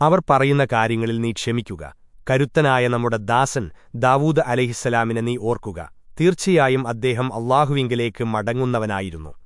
അവർ പറയുന്ന കാര്യങ്ങളിൽ നീ ക്ഷമിക്കുക. കരുത്തനായ നമ്മുടെ ദാസൻ ദാവൂദ് അലഹിസ്സലാമിനെ നീ ഓർക്കുക. തീർച്ചയായും അദ്ദേഹം അള്ളാഹുവിങ്കിലേക്ക് മടങ്ങുന്നവനായിരുന്നു.